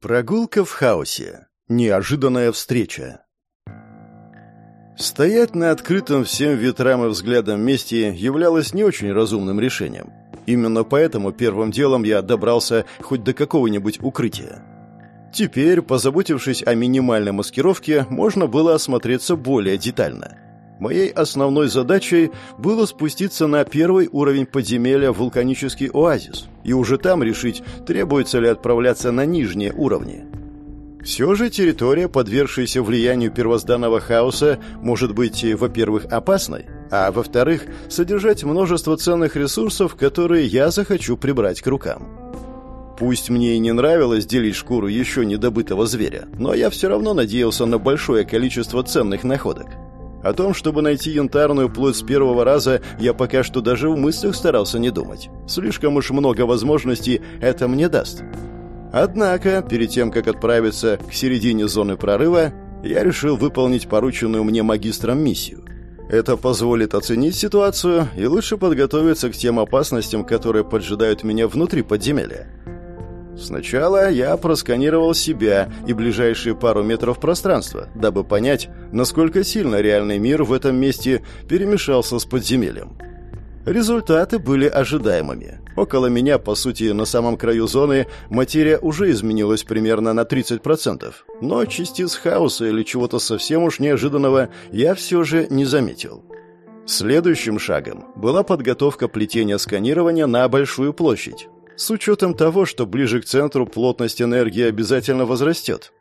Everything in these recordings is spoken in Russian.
Прогулка в хаосе. Неожиданная встреча. Стоять на открытом всем ветрам и взглядам месте являлось не очень разумным решением. Именно поэтому первым делом я добрался хоть до какого-нибудь укрытия. Теперь, позаботившись о минимальной маскировке, можно было осмотреться более детально. Моей основной задачей было спуститься на первый уровень подземелья вулканический оазис и уже там решить, требуется ли отправляться на нижние уровни. Все же территория, подвергшаяся влиянию первозданного хаоса, может быть, во-первых, опасной, а во-вторых, содержать множество ценных ресурсов, которые я захочу прибрать к рукам. Пусть мне и не нравилось делить шкуру еще недобытого зверя, но я все равно надеялся на большое количество ценных находок. О том, чтобы найти янтарную плоть с первого раза, я пока что даже в мыслях старался не думать. Слишком уж много возможностей это мне даст. Однако, перед тем, как отправиться к середине зоны прорыва, я решил выполнить порученную мне магистром миссию. Это позволит оценить ситуацию и лучше подготовиться к тем опасностям, которые поджидают меня внутри подземелья. Сначала я просканировал себя и ближайшие пару метров пространства, дабы понять, насколько сильно реальный мир в этом месте перемешался с подземельем. Результаты были ожидаемыми. Около меня, по сути, на самом краю зоны, материя уже изменилась примерно на 30%, но частиц хаоса или чего-то совсем уж неожиданного я все же не заметил. Следующим шагом была подготовка плетения сканирования на большую площадь с учетом того, что ближе к центру плотность энергии обязательно возрастет.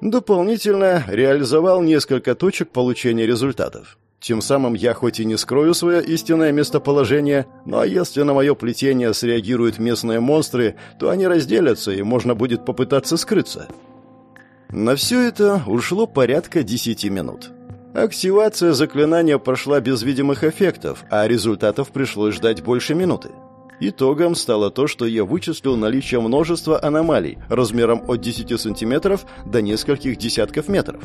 Дополнительно реализовал несколько точек получения результатов. Тем самым я хоть и не скрою свое истинное местоположение, но если на мое плетение среагируют местные монстры, то они разделятся, и можно будет попытаться скрыться. На все это ушло порядка 10 минут. Активация заклинания прошла без видимых эффектов, а результатов пришлось ждать больше минуты. Итогом стало то, что я вычислил наличие множества аномалий размером от 10 сантиметров до нескольких десятков метров.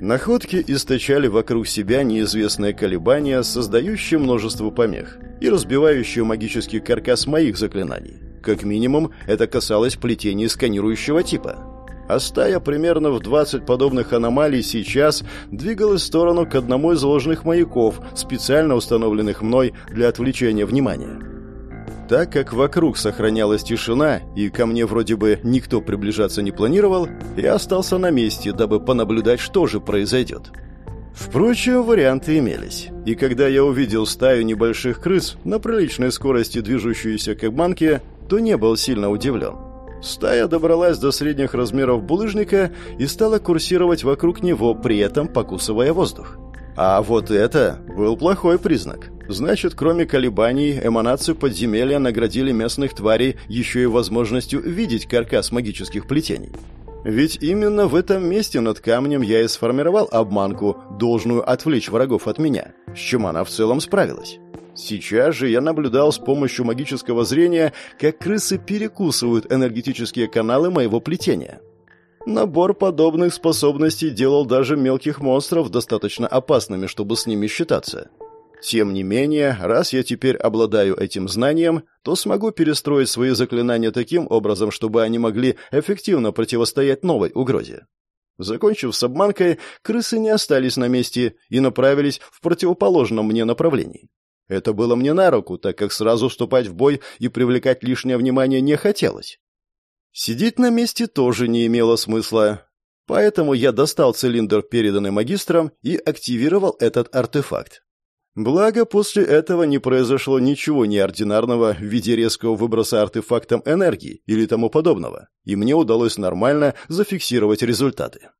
Находки источали вокруг себя неизвестные колебания, создающие множество помех и разбивающие магический каркас моих заклинаний. Как минимум, это касалось плетений сканирующего типа. А стая примерно в 20 подобных аномалий сейчас двигалась в сторону к одному из ложных маяков, специально установленных мной для отвлечения внимания. Так как вокруг сохранялась тишина, и ко мне вроде бы никто приближаться не планировал, я остался на месте, дабы понаблюдать, что же произойдет. Впрочем, варианты имелись. И когда я увидел стаю небольших крыс, на приличной скорости движущуюся к банке, то не был сильно удивлен. Стая добралась до средних размеров булыжника и стала курсировать вокруг него, при этом покусывая воздух. А вот это был плохой признак. Значит, кроме колебаний, эманацию подземелья наградили местных тварей еще и возможностью видеть каркас магических плетений. Ведь именно в этом месте над камнем я и сформировал обманку, должную отвлечь врагов от меня, с чем она в целом справилась. Сейчас же я наблюдал с помощью магического зрения, как крысы перекусывают энергетические каналы моего плетения. Набор подобных способностей делал даже мелких монстров достаточно опасными, чтобы с ними считаться. Тем не менее, раз я теперь обладаю этим знанием, то смогу перестроить свои заклинания таким образом, чтобы они могли эффективно противостоять новой угрозе. Закончив с обманкой, крысы не остались на месте и направились в противоположном мне направлении. Это было мне на руку, так как сразу вступать в бой и привлекать лишнее внимание не хотелось. Сидеть на месте тоже не имело смысла, поэтому я достал цилиндр, переданный магистром, и активировал этот артефакт. Благо, после этого не произошло ничего неординарного в виде резкого выброса артефактом энергии или тому подобного, и мне удалось нормально зафиксировать результаты.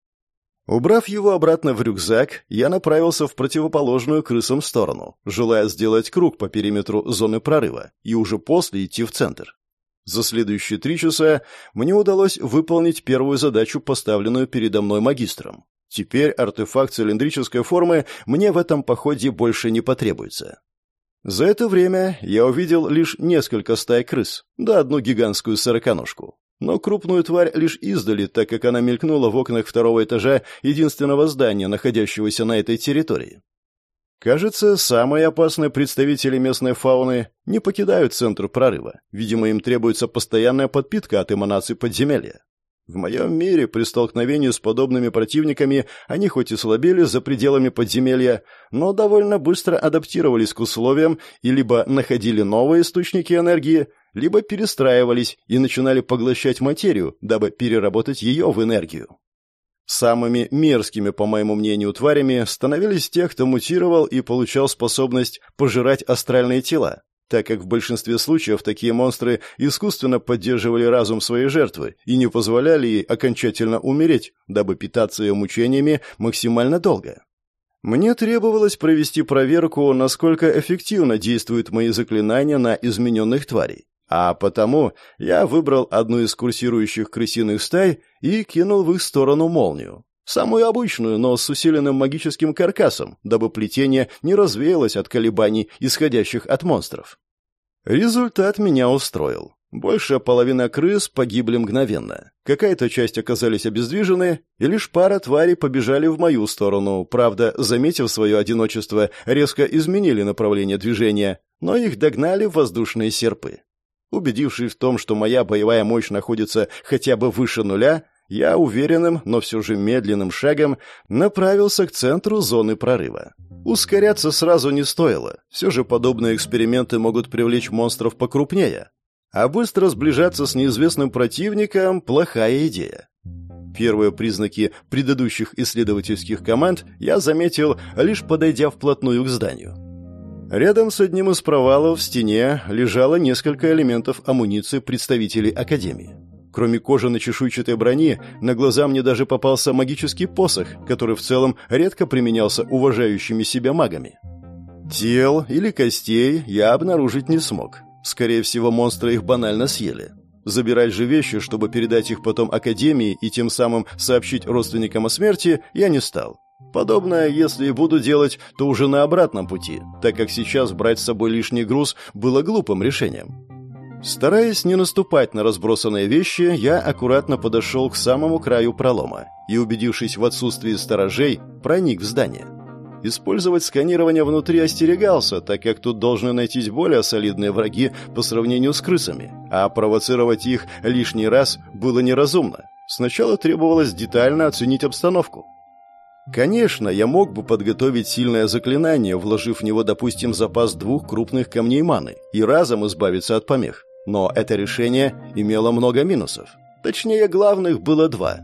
Убрав его обратно в рюкзак, я направился в противоположную крысам сторону, желая сделать круг по периметру зоны прорыва и уже после идти в центр. За следующие три часа мне удалось выполнить первую задачу, поставленную передо мной магистром. Теперь артефакт цилиндрической формы мне в этом походе больше не потребуется. За это время я увидел лишь несколько стай крыс, да одну гигантскую сороконожку. Но крупную тварь лишь издали, так как она мелькнула в окнах второго этажа единственного здания, находящегося на этой территории. Кажется, самые опасные представители местной фауны не покидают центр прорыва. Видимо, им требуется постоянная подпитка от эманаций подземелья. В моем мире при столкновении с подобными противниками они хоть и слабели за пределами подземелья, но довольно быстро адаптировались к условиям и либо находили новые источники энергии, либо перестраивались и начинали поглощать материю, дабы переработать ее в энергию. Самыми мерзкими, по моему мнению, тварями становились те, кто мутировал и получал способность пожирать астральные тела, так как в большинстве случаев такие монстры искусственно поддерживали разум своей жертвы и не позволяли ей окончательно умереть, дабы питаться ее мучениями максимально долго. Мне требовалось провести проверку, насколько эффективно действуют мои заклинания на измененных тварей. А потому я выбрал одну из курсирующих крысиных стай и кинул в их сторону молнию. Самую обычную, но с усиленным магическим каркасом, дабы плетение не развеялось от колебаний, исходящих от монстров. Результат меня устроил. Большая половина крыс погибли мгновенно. Какая-то часть оказались обездвижены, и лишь пара тварей побежали в мою сторону. Правда, заметив свое одиночество, резко изменили направление движения, но их догнали воздушные серпы. Убедившись в том, что моя боевая мощь находится хотя бы выше нуля, я уверенным, но все же медленным шагом направился к центру зоны прорыва. Ускоряться сразу не стоило. Все же подобные эксперименты могут привлечь монстров покрупнее. А быстро сближаться с неизвестным противником – плохая идея. Первые признаки предыдущих исследовательских команд я заметил, лишь подойдя вплотную к зданию. Рядом с одним из провалов в стене лежало несколько элементов амуниции представителей Академии. Кроме кожано-чешуйчатой брони, на глаза мне даже попался магический посох, который в целом редко применялся уважающими себя магами. Тел или костей я обнаружить не смог. Скорее всего, монстры их банально съели. Забирать же вещи, чтобы передать их потом Академии и тем самым сообщить родственникам о смерти, я не стал. Подобное, если и буду делать, то уже на обратном пути, так как сейчас брать с собой лишний груз было глупым решением. Стараясь не наступать на разбросанные вещи, я аккуратно подошел к самому краю пролома и, убедившись в отсутствии сторожей, проник в здание. Использовать сканирование внутри остерегался, так как тут должны найтись более солидные враги по сравнению с крысами, а провоцировать их лишний раз было неразумно. Сначала требовалось детально оценить обстановку. Конечно, я мог бы подготовить сильное заклинание, вложив в него, допустим, запас двух крупных камней маны и разом избавиться от помех. Но это решение имело много минусов. Точнее, главных было два.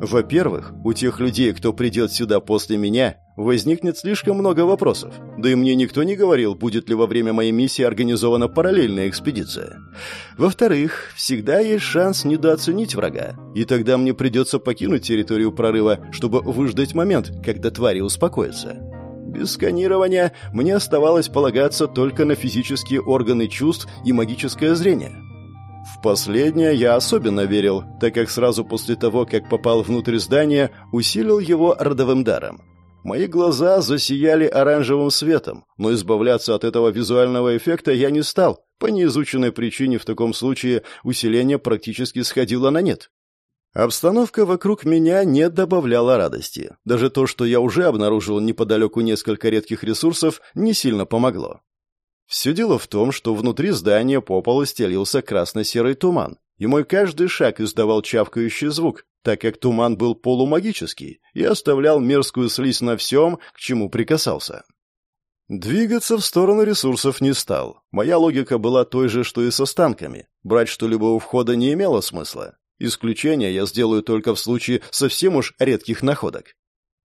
Во-первых, у тех людей, кто придет сюда после меня, возникнет слишком много вопросов. Да и мне никто не говорил, будет ли во время моей миссии организована параллельная экспедиция. Во-вторых, всегда есть шанс недооценить врага, и тогда мне придется покинуть территорию прорыва, чтобы выждать момент, когда твари успокоятся. Без сканирования мне оставалось полагаться только на физические органы чувств и магическое зрение. В последнее я особенно верил, так как сразу после того, как попал внутрь здания, усилил его родовым даром. Мои глаза засияли оранжевым светом, но избавляться от этого визуального эффекта я не стал. По неизученной причине в таком случае усиление практически сходило на нет. Обстановка вокруг меня не добавляла радости. Даже то, что я уже обнаружил неподалеку несколько редких ресурсов, не сильно помогло. Все дело в том, что внутри здания по полу стелился красно-серый туман, и мой каждый шаг издавал чавкающий звук, так как туман был полумагический и оставлял мерзкую слизь на всем, к чему прикасался. Двигаться в сторону ресурсов не стал. Моя логика была той же, что и с останками. Брать что-либо у входа не имело смысла. Исключение я сделаю только в случае совсем уж редких находок.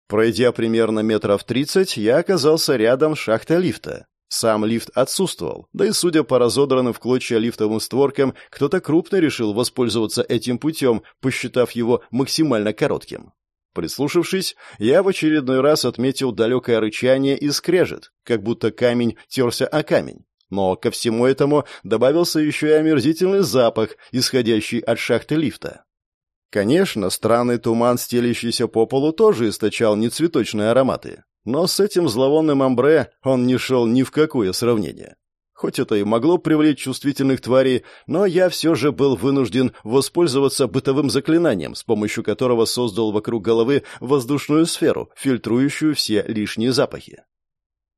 Пройдя примерно метров тридцать, я оказался рядом с шахтой лифта. Сам лифт отсутствовал, да и, судя по разодранным в клочья лифтовым створкам, кто-то крупно решил воспользоваться этим путем, посчитав его максимально коротким. Прислушавшись, я в очередной раз отметил далекое рычание и скрежет, как будто камень терся о камень. Но ко всему этому добавился еще и омерзительный запах, исходящий от шахты лифта. Конечно, странный туман, стелящийся по полу, тоже источал нецветочные ароматы. Но с этим зловонным амбре он не шел ни в какое сравнение. Хоть это и могло привлечь чувствительных тварей, но я все же был вынужден воспользоваться бытовым заклинанием, с помощью которого создал вокруг головы воздушную сферу, фильтрующую все лишние запахи.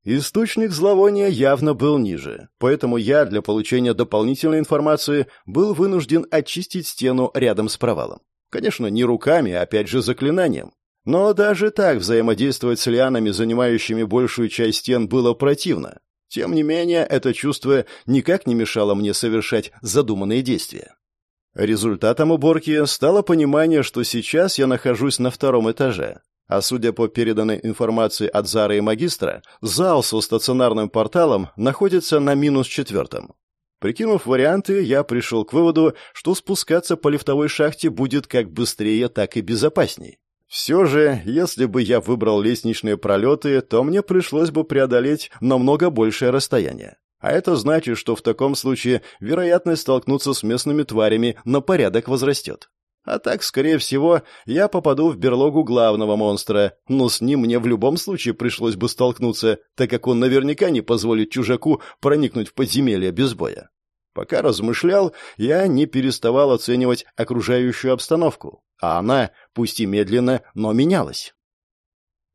Источник зловония явно был ниже, поэтому я для получения дополнительной информации был вынужден очистить стену рядом с провалом. Конечно, не руками, а опять же заклинанием. Но даже так взаимодействовать с лианами, занимающими большую часть стен, было противно. Тем не менее, это чувство никак не мешало мне совершать задуманные действия. Результатом уборки стало понимание, что сейчас я нахожусь на втором этаже, а судя по переданной информации от Зары и Магистра, зал со стационарным порталом находится на минус четвертом. Прикинув варианты, я пришел к выводу, что спускаться по лифтовой шахте будет как быстрее, так и безопасней. Все же, если бы я выбрал лестничные пролеты, то мне пришлось бы преодолеть намного большее расстояние. А это значит, что в таком случае вероятность столкнуться с местными тварями на порядок возрастет. А так, скорее всего, я попаду в берлогу главного монстра, но с ним мне в любом случае пришлось бы столкнуться, так как он наверняка не позволит чужаку проникнуть в подземелье без боя. Пока размышлял, я не переставал оценивать окружающую обстановку, а она, пусть и медленно, но менялась.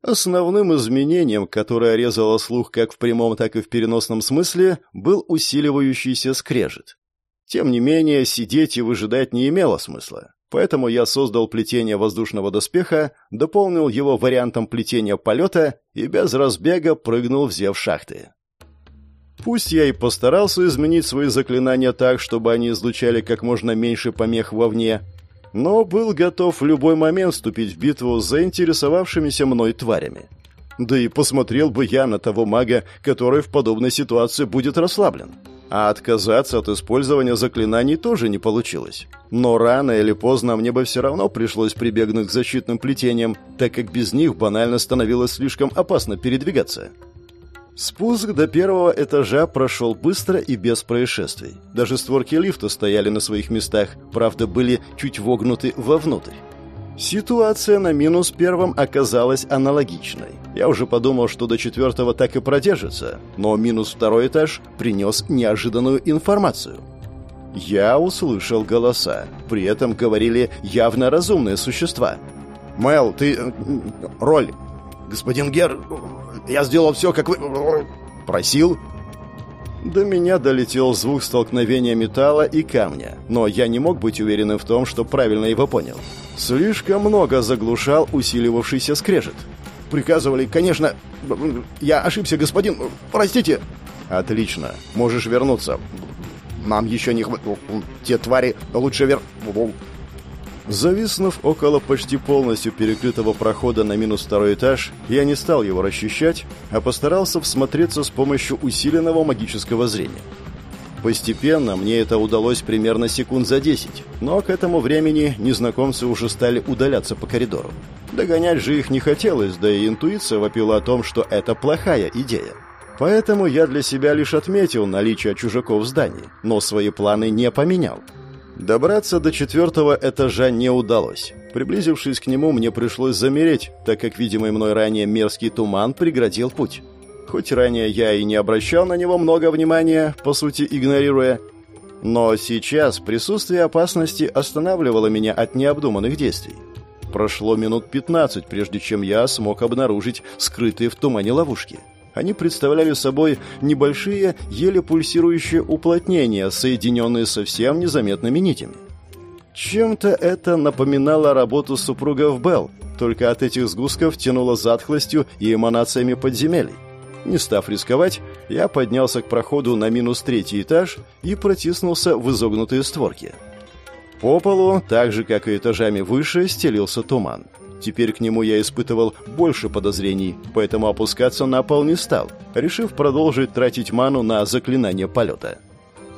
Основным изменением, которое резало слух как в прямом, так и в переносном смысле, был усиливающийся скрежет. Тем не менее, сидеть и выжидать не имело смысла. Поэтому я создал плетение воздушного доспеха, дополнил его вариантом плетения полета и без разбега прыгнул в зев шахты. Пусть я и постарался изменить свои заклинания так, чтобы они излучали как можно меньше помех вовне, но был готов в любой момент вступить в битву с заинтересовавшимися мной тварями. Да и посмотрел бы я на того мага, который в подобной ситуации будет расслаблен. А отказаться от использования заклинаний тоже не получилось. Но рано или поздно мне бы все равно пришлось прибегнуть к защитным плетениям, так как без них банально становилось слишком опасно передвигаться. Спуск до первого этажа прошел быстро и без происшествий. Даже створки лифта стояли на своих местах, правда, были чуть вогнуты вовнутрь. Ситуация на минус первом оказалась аналогичной. Я уже подумал, что до четвертого так и продержится, но минус второй этаж принес неожиданную информацию. Я услышал голоса. При этом говорили явно разумные существа. «Мэл, ты... Роль. Господин Гер, я сделал все, как вы... Просил?» До меня долетел звук столкновения металла и камня, но я не мог быть уверенным в том, что правильно его понял. Слишком много заглушал усиливавшийся скрежет. Приказывали, конечно... Я ошибся, господин... Простите. Отлично. Можешь вернуться. Нам еще не хватит... Те твари лучше вер... Зависнув около почти полностью перекрытого прохода на минус второй этаж, я не стал его расчищать, а постарался всмотреться с помощью усиленного магического зрения. Постепенно мне это удалось примерно секунд за десять, но к этому времени незнакомцы уже стали удаляться по коридору. Догонять же их не хотелось, да и интуиция вопила о том, что это плохая идея. Поэтому я для себя лишь отметил наличие чужаков в здании, но свои планы не поменял. Добраться до четвертого этажа не удалось. Приблизившись к нему, мне пришлось замереть, так как видимый мной ранее мерзкий туман преградил путь. Хоть ранее я и не обращал на него много внимания, по сути игнорируя, но сейчас присутствие опасности останавливало меня от необдуманных действий. Прошло минут 15, прежде чем я смог обнаружить скрытые в тумане ловушки. Они представляли собой небольшие, еле пульсирующие уплотнения, соединенные совсем незаметными нитями. Чем-то это напоминало работу супругов Белл, только от этих сгустков тянуло затхлостью и эманациями подземелий. Не став рисковать, я поднялся к проходу на минус третий этаж и протиснулся в изогнутые створки. По полу, так же, как и этажами выше, стелился туман. Теперь к нему я испытывал больше подозрений, поэтому опускаться на пол не стал, решив продолжить тратить ману на заклинание полета.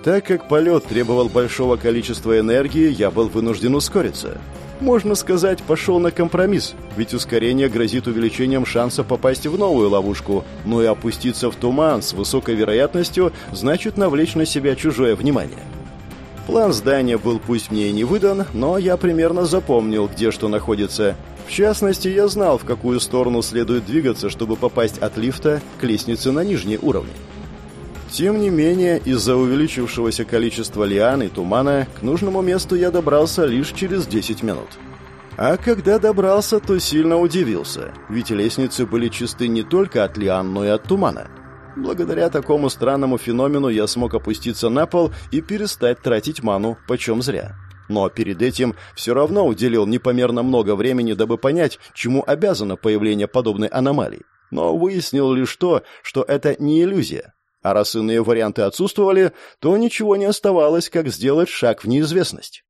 Так как полет требовал большого количества энергии, я был вынужден ускориться. Можно сказать, пошел на компромисс, ведь ускорение грозит увеличением шанса попасть в новую ловушку, но и опуститься в туман с высокой вероятностью значит навлечь на себя чужое внимание. План здания был пусть мне и не выдан, но я примерно запомнил, где что находится, в частности, я знал, в какую сторону следует двигаться, чтобы попасть от лифта к лестнице на нижние уровни. Тем не менее, из-за увеличившегося количества лиан и тумана к нужному месту я добрался лишь через 10 минут. А когда добрался, то сильно удивился, ведь лестницы были чисты не только от лиан, но и от тумана. Благодаря такому странному феномену я смог опуститься на пол и перестать тратить ману почем зря. Но перед этим все равно уделил непомерно много времени, дабы понять, чему обязано появление подобной аномалии. Но выяснил лишь то, что это не иллюзия. А раз иные варианты отсутствовали, то ничего не оставалось, как сделать шаг в неизвестность.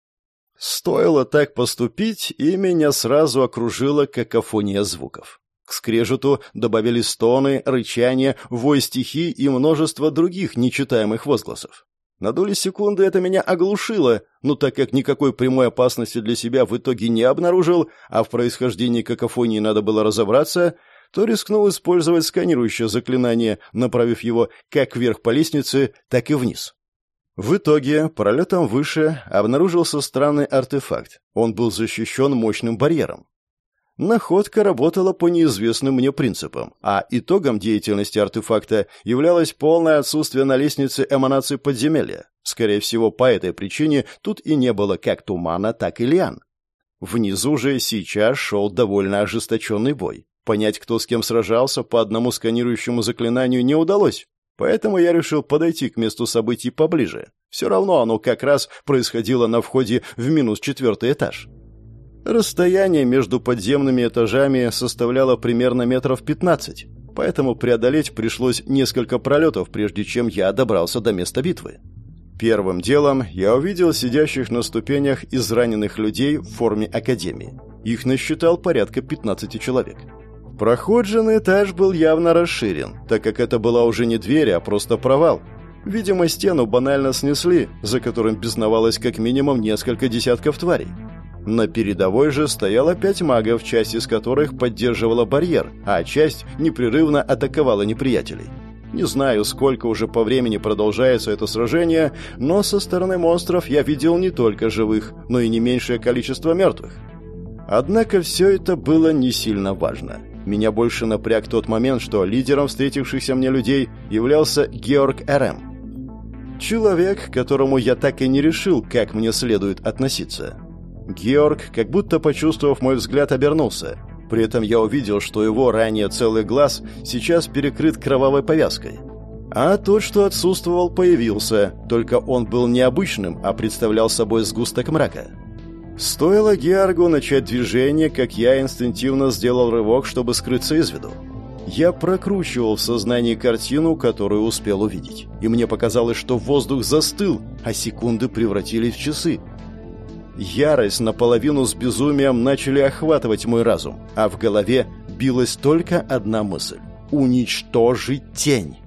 Стоило так поступить, и меня сразу окружила какофония звуков. К скрежету добавили стоны, рычание, вой стихий и множество других нечитаемых возгласов. На доли секунды это меня оглушило, но так как никакой прямой опасности для себя в итоге не обнаружил, а в происхождении какофонии надо было разобраться, то рискнул использовать сканирующее заклинание, направив его как вверх по лестнице, так и вниз. В итоге, пролетом выше обнаружился странный артефакт. Он был защищен мощным барьером. Находка работала по неизвестным мне принципам, а итогом деятельности артефакта являлось полное отсутствие на лестнице эманации подземелья. Скорее всего, по этой причине тут и не было как тумана, так и лиан. Внизу же сейчас шел довольно ожесточенный бой. Понять, кто с кем сражался, по одному сканирующему заклинанию не удалось. Поэтому я решил подойти к месту событий поближе. Все равно оно как раз происходило на входе в минус четвертый этаж. Расстояние между подземными этажами составляло примерно метров 15, поэтому преодолеть пришлось несколько пролетов, прежде чем я добрался до места битвы. Первым делом я увидел сидящих на ступенях израненных людей в форме академии. Их насчитал порядка 15 человек. Проход на этаж был явно расширен, так как это была уже не дверь, а просто провал. Видимо, стену банально снесли, за которым бесновалось как минимум несколько десятков тварей. На передовой же стояло пять магов, часть из которых поддерживала барьер, а часть непрерывно атаковала неприятелей. Не знаю, сколько уже по времени продолжается это сражение, но со стороны монстров я видел не только живых, но и не меньшее количество мертвых. Однако все это было не сильно важно. Меня больше напряг тот момент, что лидером встретившихся мне людей являлся Георг Р.М. Человек, которому я так и не решил, как мне следует относиться. Георг, как будто почувствовав мой взгляд, обернулся. При этом я увидел, что его ранее целый глаз сейчас перекрыт кровавой повязкой. А тот, что отсутствовал, появился, только он был необычным, а представлял собой сгусток мрака. Стоило Георгу начать движение, как я инстинктивно сделал рывок, чтобы скрыться из виду. Я прокручивал в сознании картину, которую успел увидеть. И мне показалось, что воздух застыл, а секунды превратились в часы. Ярость наполовину с безумием начали охватывать мой разум, а в голове билась только одна мысль — уничтожить тень.